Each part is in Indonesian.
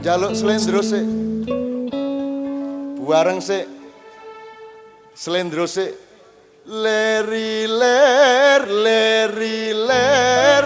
Jaluk selendro sik. Buareng sik. Selendro sik. Leri ler leri ler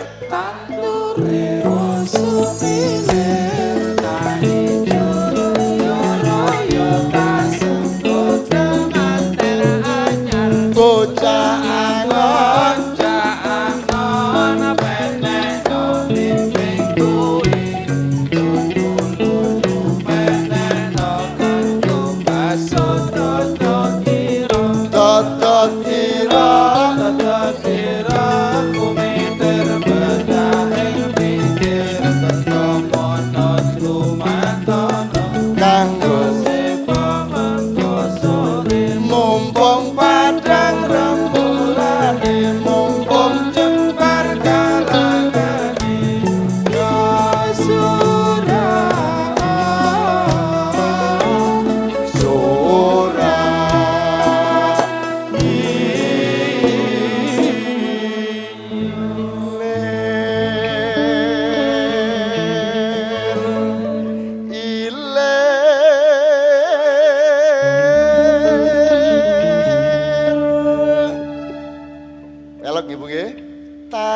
bom.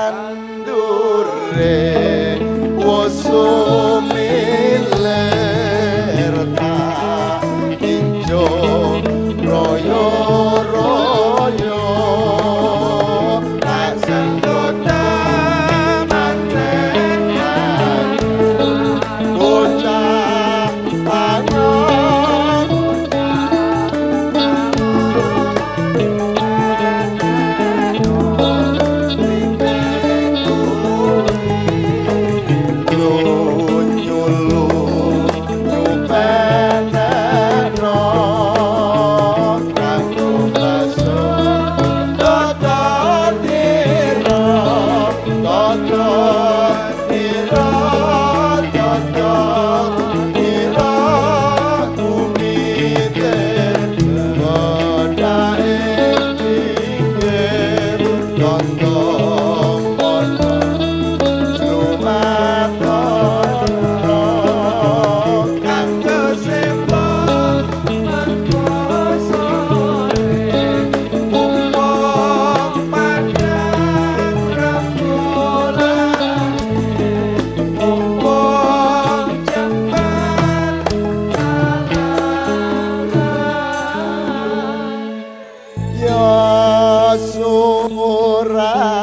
Andurre. Ya sumurah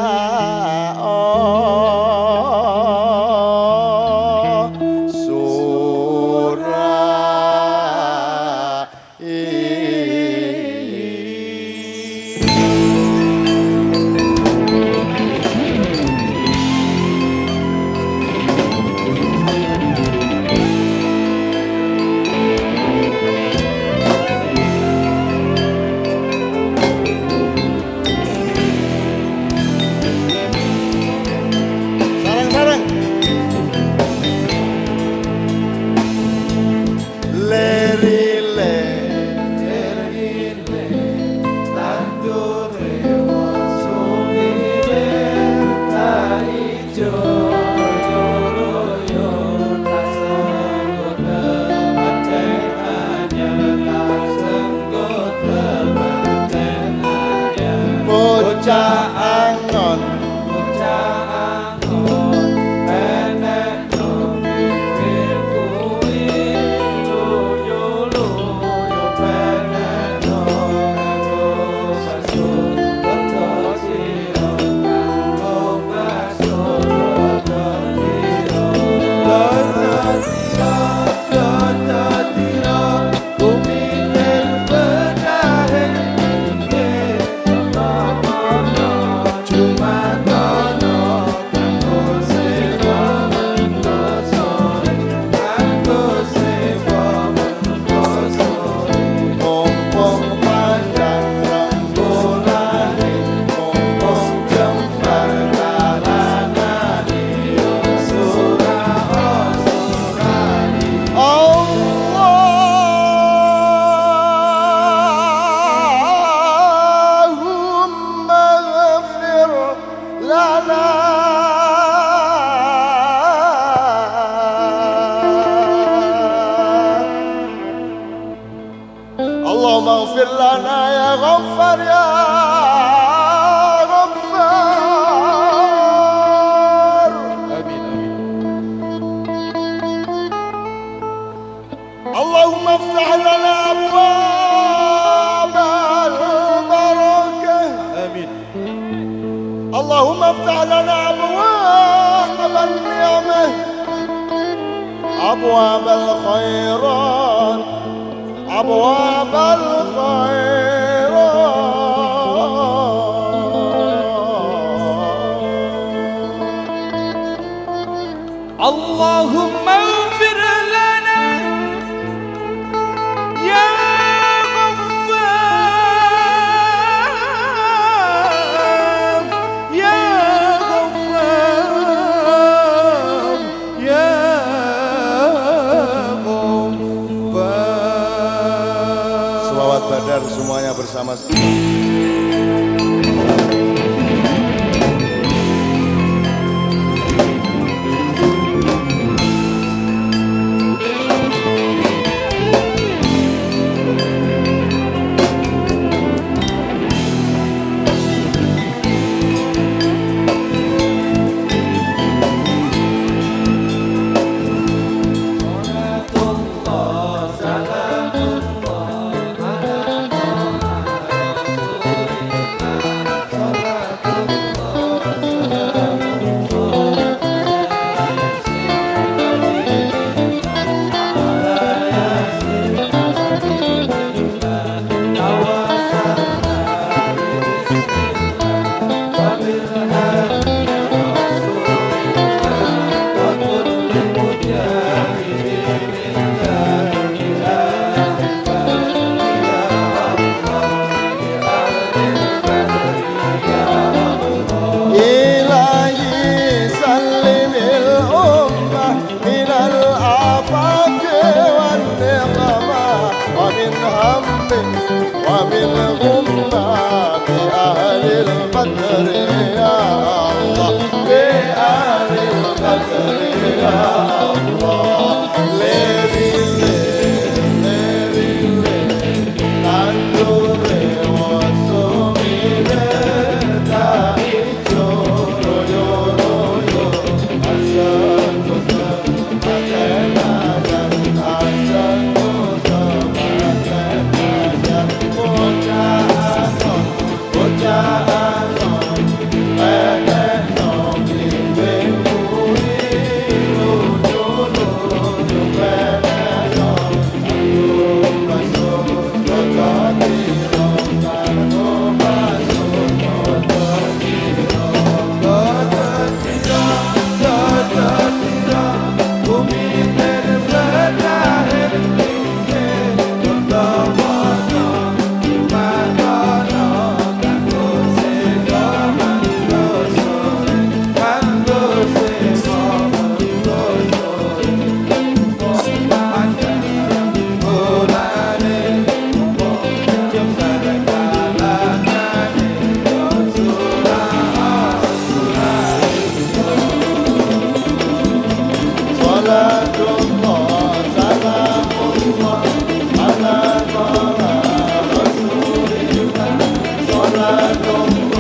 غفار يا غفار. amin اللهم افتح لنا أبواب البركة. Amin اللهم افتح لنا أبواب النعمة. أبواب الخيرات. أبواب الخيرات اللهم اغفر لنا يا غفار يا غفار يا غفار Selawat badar semuanya bersama Sangreya know.